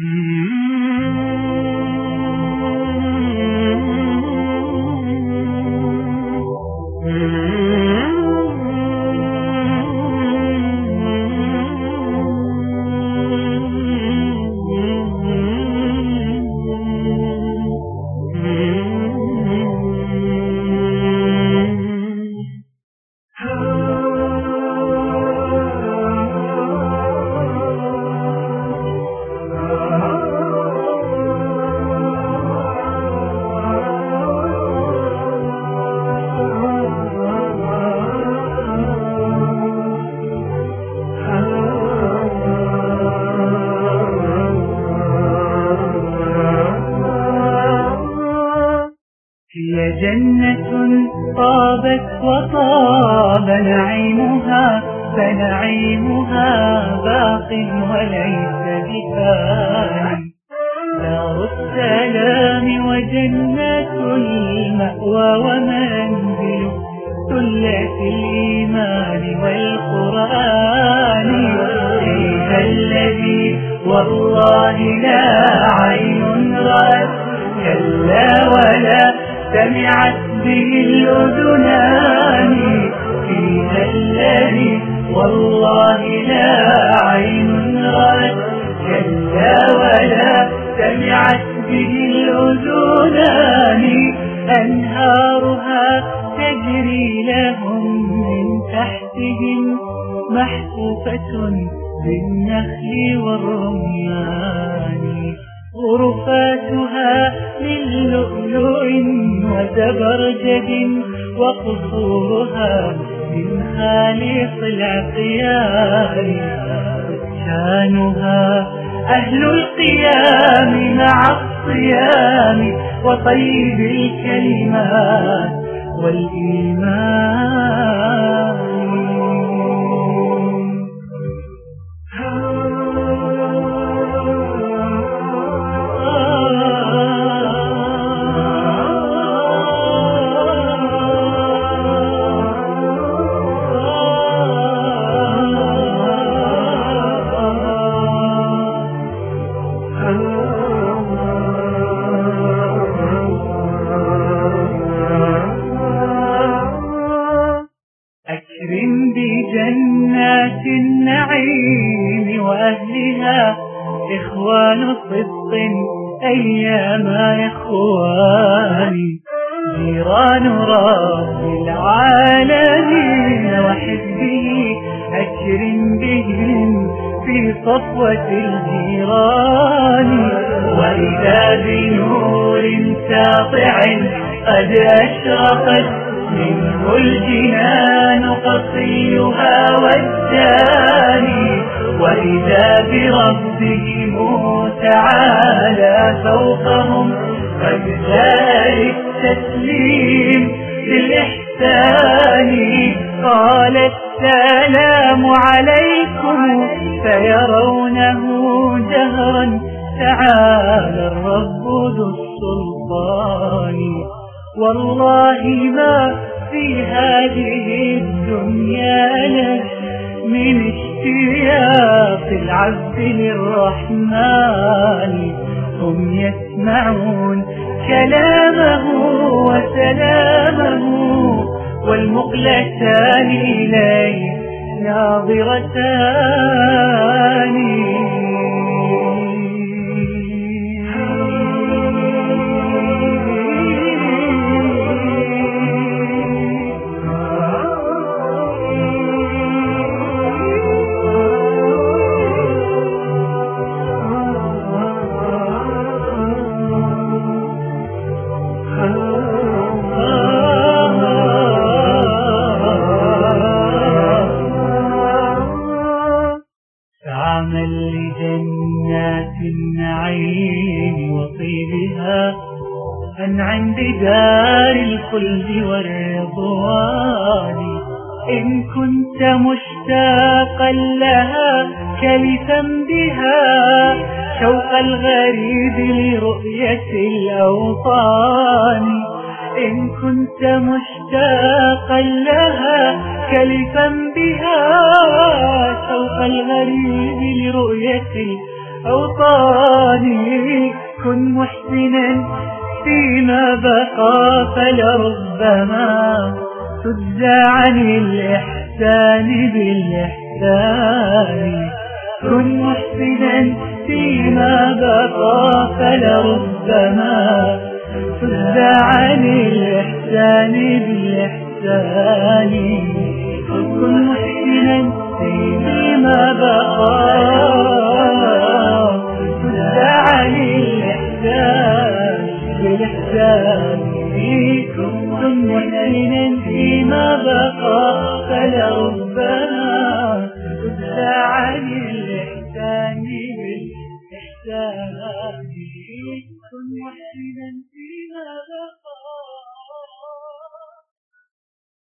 Mm-hmm. جنة طابت وطاب نعيمها فنعيمها باق وليس بفان دار السلام وجنة المأوى ومنزل ثلة الإيمان والقرآن. فيها الذي والله لا سمعت به الأذنان فيها الذي والله لا عين رأت كلا ولا سمعت به الأذنان أنهارها تجري لهم من تحتهم محفوفة بالنخل والرمان. غرفاتها من لؤلؤ وزبرجد وقصورها من خالص العقيان سكانها أهل القيام مع الصيام وطيب الكلمات والإيمان. إخوان صدق أيام إخواني. جيران رب العالمين وحزبه أكرم بهم في صفوة الجيران. وإذا بنور ساطع قد أشرقت منه الجنان قصيها والداني وإذا بربهم تعالى فوقهم قد جاء التسليم بالإحسان قال السلام عليكم فيرونه جهرا تعالى الرب ذو السلطان. والله ما في هذه الدنيا لك اشتياق العبد للرحمن هم يسمعون كلامه وسلامه والمقلتان إليه فعمل لجنات النعيم وطيبها. أنعم بدار الخلد والرضوان إن كنت مشتاقا لها كلفا بها. شوق الغريب لرؤية الأوطان إن كنت مشتاقا لها كلفا بها شوق الغريب لرؤية أوطاني كن محسنا فيما بقى فلربما تجزى عن الإحسان بالإحسان. كن محسنا فيما بقى فلربما تجزى عن الإحسان بالإحسان. الثاني كن محسنا فيما بقى. الإحسان فيكم كن محسنا فيما بقى. فلو